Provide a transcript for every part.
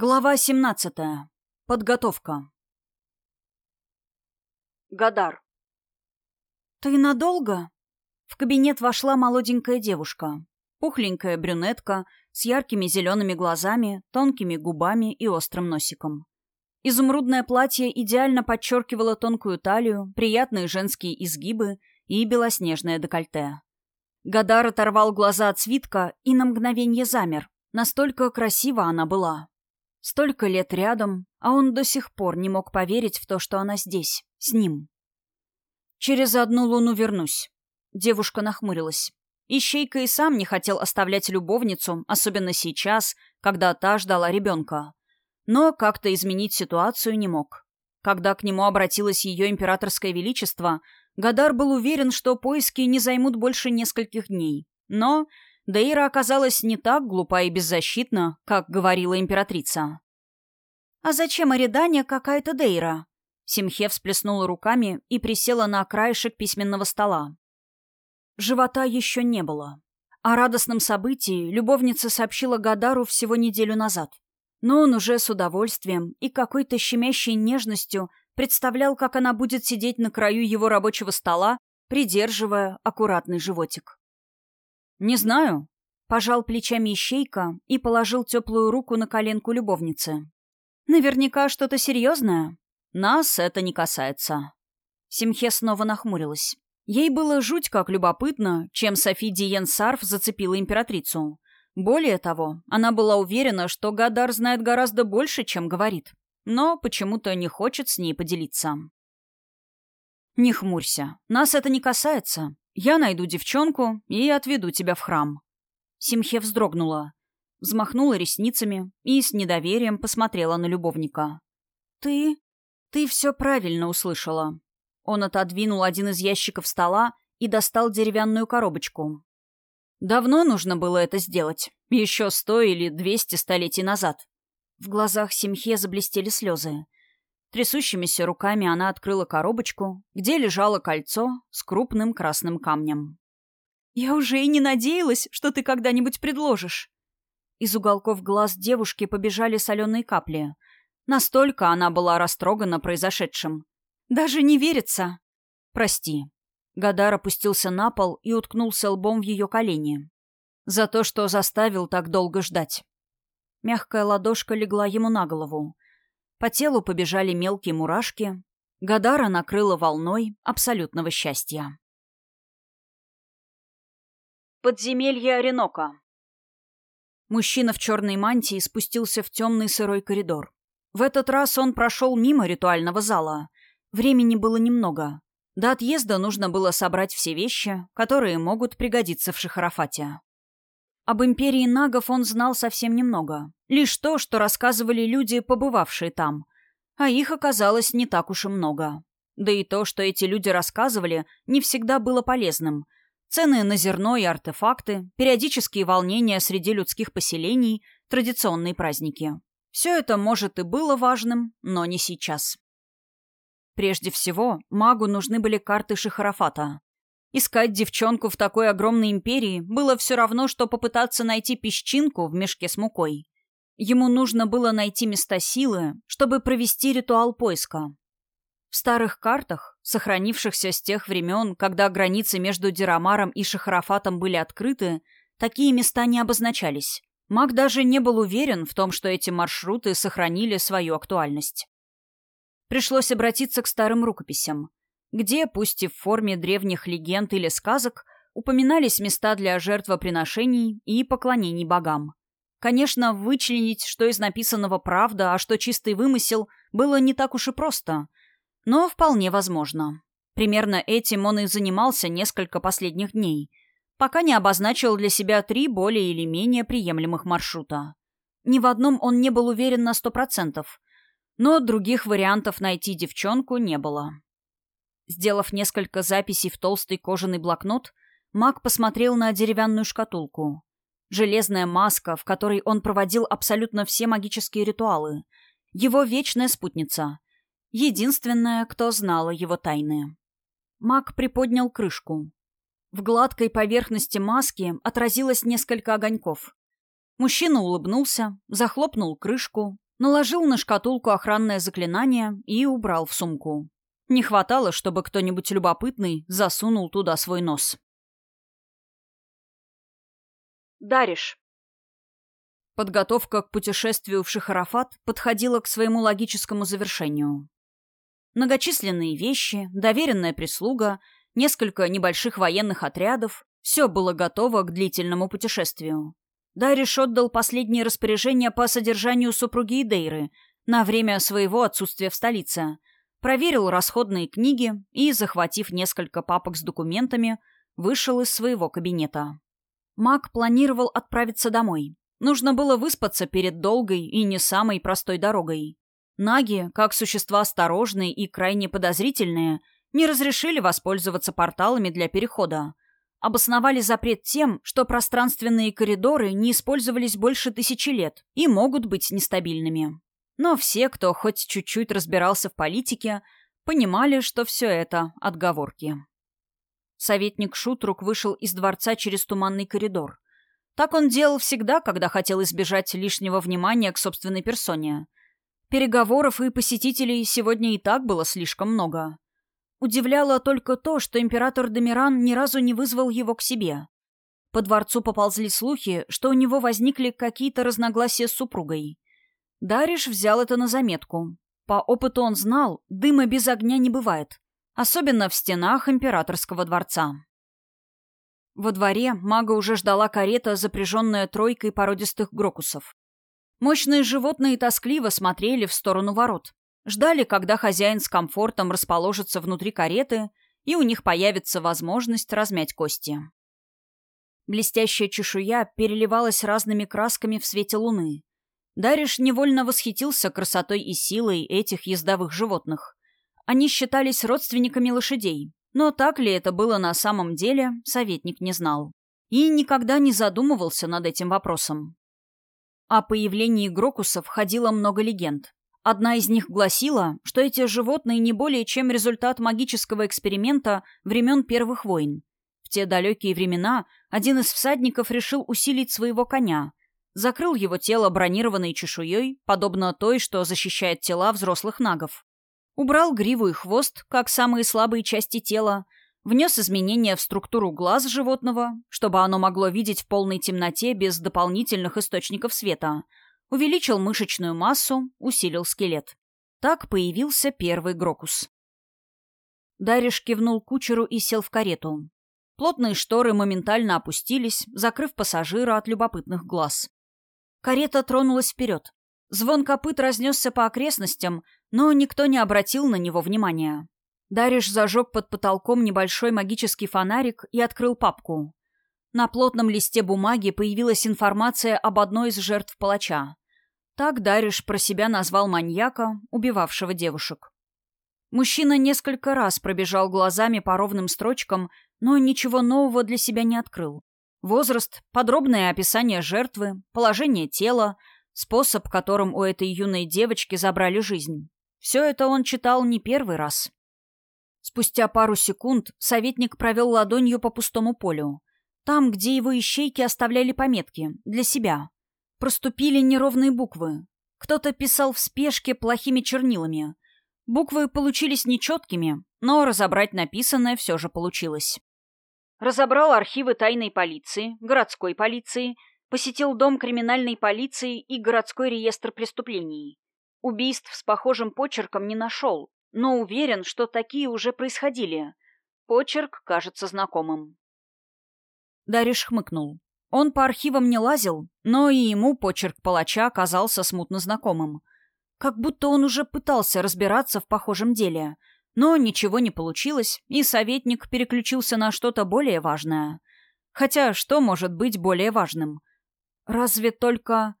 Глава 17. Подготовка. Гадар. «Ты надолго?» В кабинет вошла молоденькая девушка. Пухленькая брюнетка с яркими зелеными глазами, тонкими губами и острым носиком. Изумрудное платье идеально подчеркивало тонкую талию, приятные женские изгибы и белоснежное декольте. Гадар оторвал глаза от свитка и на мгновение замер. Настолько красива она была. Столько лет рядом, а он до сих пор не мог поверить в то, что она здесь, с ним. «Через одну луну вернусь». Девушка нахмурилась. Ищейка и сам не хотел оставлять любовницу, особенно сейчас, когда та ждала ребенка. Но как-то изменить ситуацию не мог. Когда к нему обратилось ее императорское величество, Гадар был уверен, что поиски не займут больше нескольких дней. Но Дейра оказалась не так глупа и беззащитна, как говорила императрица. «А зачем Аридане какая-то Дейра?» Симхе всплеснула руками и присела на краешек письменного стола. Живота еще не было. О радостном событии любовница сообщила Гадару всего неделю назад. Но он уже с удовольствием и какой-то щемящей нежностью представлял, как она будет сидеть на краю его рабочего стола, придерживая аккуратный животик. «Не знаю», — пожал плечами ищейка и положил теплую руку на коленку любовницы. «Наверняка что-то серьезное. Нас это не касается». Симхе снова нахмурилась. Ей было жуть как любопытно, чем Софи Диен Сарф зацепила императрицу. Более того, она была уверена, что Гадар знает гораздо больше, чем говорит, но почему-то не хочет с ней поделиться. «Не хмурься. Нас это не касается. Я найду девчонку и отведу тебя в храм». Симхе вздрогнула, взмахнула ресницами и с недоверием посмотрела на любовника. «Ты... ты все правильно услышала». Он отодвинул один из ящиков стола и достал деревянную коробочку. Давно нужно было это сделать. Еще сто или двести столетий назад. В глазах Симхе заблестели слезы. Трясущимися руками она открыла коробочку, где лежало кольцо с крупным красным камнем. «Я уже и не надеялась, что ты когда-нибудь предложишь». Из уголков глаз девушки побежали соленые капли. Настолько она была растрогана произошедшим. «Даже не верится». «Прости». Гадар опустился на пол и уткнулся лбом в ее колени. «За то, что заставил так долго ждать». Мягкая ладошка легла ему на голову. По телу побежали мелкие мурашки. Гадара накрыла волной абсолютного счастья. Подземелье Оренока. Мужчина в черной мантии спустился в темный сырой коридор. В этот раз он прошел мимо ритуального зала. Времени было немного. До отъезда нужно было собрать все вещи, которые могут пригодиться в Шахарафате. Об империи нагов он знал совсем немного. Лишь то, что рассказывали люди, побывавшие там. А их оказалось не так уж и много. Да и то, что эти люди рассказывали, не всегда было полезным. Цены на зерно и артефакты, периодические волнения среди людских поселений, традиционные праздники. Все это, может, и было важным, но не сейчас. Прежде всего, магу нужны были карты Шихарафата. Искать девчонку в такой огромной империи было все равно, что попытаться найти песчинку в мешке с мукой. Ему нужно было найти места силы, чтобы провести ритуал поиска. В старых картах, сохранившихся с тех времен, когда границы между Дирамаром и Шахарафатом были открыты, такие места не обозначались. Маг даже не был уверен в том, что эти маршруты сохранили свою актуальность. Пришлось обратиться к старым рукописям где, пусть и в форме древних легенд или сказок, упоминались места для жертвоприношений и поклонений богам. Конечно, вычленить, что из написанного правда, а что чистый вымысел, было не так уж и просто, но вполне возможно. Примерно этим он и занимался несколько последних дней, пока не обозначил для себя три более или менее приемлемых маршрута. Ни в одном он не был уверен на сто процентов, но других вариантов найти девчонку не было. Сделав несколько записей в толстый кожаный блокнот, маг посмотрел на деревянную шкатулку. Железная маска, в которой он проводил абсолютно все магические ритуалы. Его вечная спутница. Единственная, кто знала его тайны. Маг приподнял крышку. В гладкой поверхности маски отразилось несколько огоньков. Мужчина улыбнулся, захлопнул крышку, наложил на шкатулку охранное заклинание и убрал в сумку. Не хватало, чтобы кто-нибудь любопытный засунул туда свой нос. Дариш. Подготовка к путешествию в Шахарафат подходила к своему логическому завершению. Многочисленные вещи, доверенная прислуга, несколько небольших военных отрядов — все было готово к длительному путешествию. Дариш отдал последние распоряжения по содержанию супруги Идейры на время своего отсутствия в столице, проверил расходные книги и, захватив несколько папок с документами, вышел из своего кабинета. Маг планировал отправиться домой. Нужно было выспаться перед долгой и не самой простой дорогой. Наги, как существа осторожные и крайне подозрительные, не разрешили воспользоваться порталами для перехода. Обосновали запрет тем, что пространственные коридоры не использовались больше тысячи лет и могут быть нестабильными. Но все, кто хоть чуть-чуть разбирался в политике, понимали, что все это — отговорки. Советник Шутрук вышел из дворца через туманный коридор. Так он делал всегда, когда хотел избежать лишнего внимания к собственной персоне. Переговоров и посетителей сегодня и так было слишком много. Удивляло только то, что император Демиран ни разу не вызвал его к себе. По дворцу поползли слухи, что у него возникли какие-то разногласия с супругой. Дариш взял это на заметку. По опыту он знал, дыма без огня не бывает особенно в стенах императорского дворца. Во дворе мага уже ждала карета, запряженная тройкой породистых грокусов. Мощные животные тоскливо смотрели в сторону ворот. Ждали, когда хозяин с комфортом расположится внутри кареты, и у них появится возможность размять кости. Блестящая чешуя переливалась разными красками в свете луны. Дариш невольно восхитился красотой и силой этих ездовых животных. Они считались родственниками лошадей, но так ли это было на самом деле, советник не знал. И никогда не задумывался над этим вопросом. О появлении Грокусов ходило много легенд. Одна из них гласила, что эти животные не более чем результат магического эксперимента времен Первых войн. В те далекие времена один из всадников решил усилить своего коня, закрыл его тело бронированной чешуей, подобно той, что защищает тела взрослых нагов. Убрал гриву и хвост, как самые слабые части тела, внес изменения в структуру глаз животного, чтобы оно могло видеть в полной темноте без дополнительных источников света, увеличил мышечную массу, усилил скелет. Так появился первый Грокус. Дариш кивнул кучеру и сел в карету. Плотные шторы моментально опустились, закрыв пассажира от любопытных глаз. Карета тронулась вперед. Звон копыт разнесся по окрестностям, но никто не обратил на него внимания. Дариш зажег под потолком небольшой магический фонарик и открыл папку. На плотном листе бумаги появилась информация об одной из жертв палача. Так Дариш про себя назвал маньяка, убивавшего девушек. Мужчина несколько раз пробежал глазами по ровным строчкам, но ничего нового для себя не открыл. Возраст, подробное описание жертвы, положение тела, способ, которым у этой юной девочки забрали жизнь. Все это он читал не первый раз. Спустя пару секунд советник провел ладонью по пустому полю. Там, где его ищейки оставляли пометки, для себя. Проступили неровные буквы. Кто-то писал в спешке плохими чернилами. Буквы получились нечеткими, но разобрать написанное все же получилось. Разобрал архивы тайной полиции, городской полиции, посетил дом криминальной полиции и городской реестр преступлений. Убийств с похожим почерком не нашел, но уверен, что такие уже происходили. Почерк кажется знакомым. Дариш хмыкнул. Он по архивам не лазил, но и ему почерк палача оказался смутно знакомым. Как будто он уже пытался разбираться в похожем деле, но ничего не получилось, и советник переключился на что-то более важное. Хотя что может быть более важным? Разве только...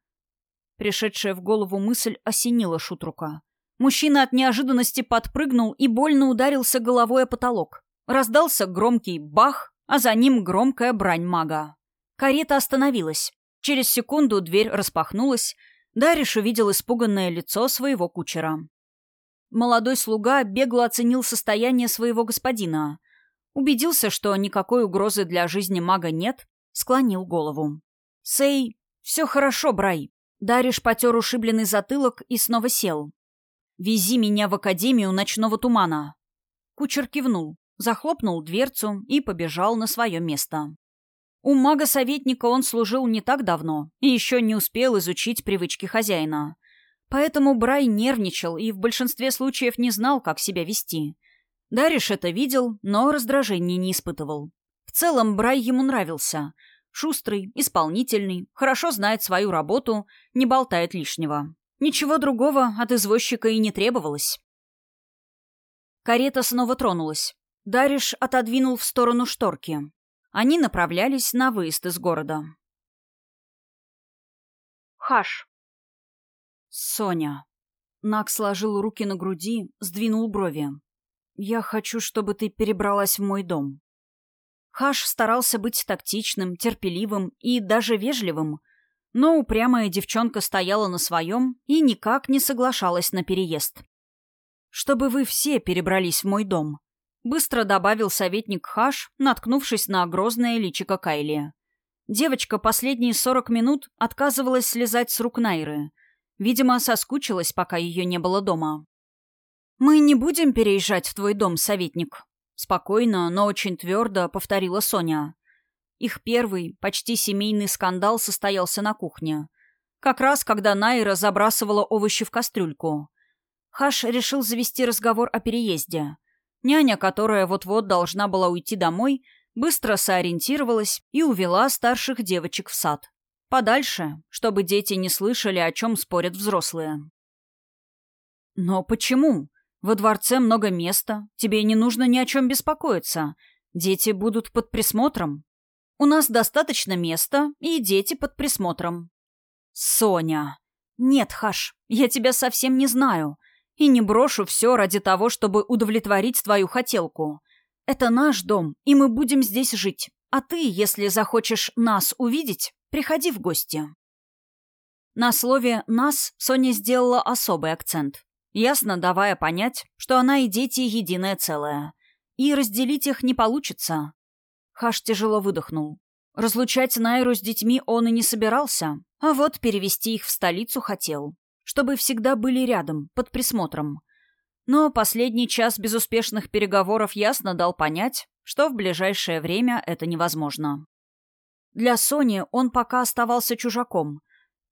Пришедшая в голову мысль осенила Шутрука. Мужчина от неожиданности подпрыгнул и больно ударился головой о потолок. Раздался громкий бах, а за ним громкая брань мага. Карета остановилась. Через секунду дверь распахнулась. Дариш увидел испуганное лицо своего кучера. Молодой слуга бегло оценил состояние своего господина. Убедился, что никакой угрозы для жизни мага нет, склонил голову. «Сей, все хорошо, Брай. Дариш потер ушибленный затылок и снова сел. «Вези меня в Академию ночного тумана». Кучер кивнул, захлопнул дверцу и побежал на свое место. У мага-советника он служил не так давно и еще не успел изучить привычки хозяина. Поэтому Брай нервничал и в большинстве случаев не знал, как себя вести. Дариш это видел, но раздражения не испытывал. В целом Брай ему нравился. Шустрый, исполнительный, хорошо знает свою работу, не болтает лишнего. Ничего другого от извозчика и не требовалось. Карета снова тронулась. Дариш отодвинул в сторону шторки. Они направлялись на выезд из города. Хаш. Соня. Нак сложил руки на груди, сдвинул брови. «Я хочу, чтобы ты перебралась в мой дом». Хаш старался быть тактичным, терпеливым и даже вежливым, но упрямая девчонка стояла на своем и никак не соглашалась на переезд. «Чтобы вы все перебрались в мой дом», — быстро добавил советник Хаш, наткнувшись на грозное личико Кайли. Девочка последние сорок минут отказывалась слезать с рук Найры. Видимо, соскучилась, пока ее не было дома. «Мы не будем переезжать в твой дом, советник», — спокойно, но очень твердо повторила Соня. Их первый, почти семейный скандал состоялся на кухне. Как раз, когда Найра забрасывала овощи в кастрюльку. Хаш решил завести разговор о переезде. Няня, которая вот-вот должна была уйти домой, быстро сориентировалась и увела старших девочек в сад. Подальше, чтобы дети не слышали, о чем спорят взрослые. «Но почему? Во дворце много места, тебе не нужно ни о чем беспокоиться. Дети будут под присмотром», у нас достаточно места, и дети под присмотром. Соня. Нет, Хаш, я тебя совсем не знаю. И не брошу все ради того, чтобы удовлетворить твою хотелку. Это наш дом, и мы будем здесь жить. А ты, если захочешь нас увидеть, приходи в гости. На слове «нас» Соня сделала особый акцент, ясно давая понять, что она и дети единое целое. И разделить их не получится. Хаш тяжело выдохнул. Разлучать Найру с детьми он и не собирался, а вот перевести их в столицу хотел, чтобы всегда были рядом, под присмотром. Но последний час безуспешных переговоров ясно дал понять, что в ближайшее время это невозможно. Для Сони он пока оставался чужаком,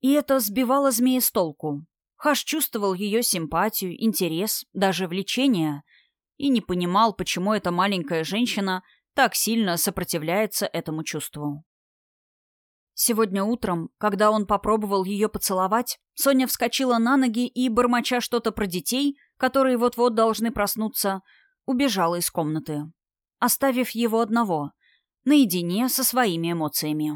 и это сбивало змеи с толку. Хаш чувствовал ее симпатию, интерес, даже влечение, и не понимал, почему эта маленькая женщина – так сильно сопротивляется этому чувству. Сегодня утром, когда он попробовал ее поцеловать, Соня вскочила на ноги и, бормоча что-то про детей, которые вот-вот должны проснуться, убежала из комнаты, оставив его одного, наедине со своими эмоциями.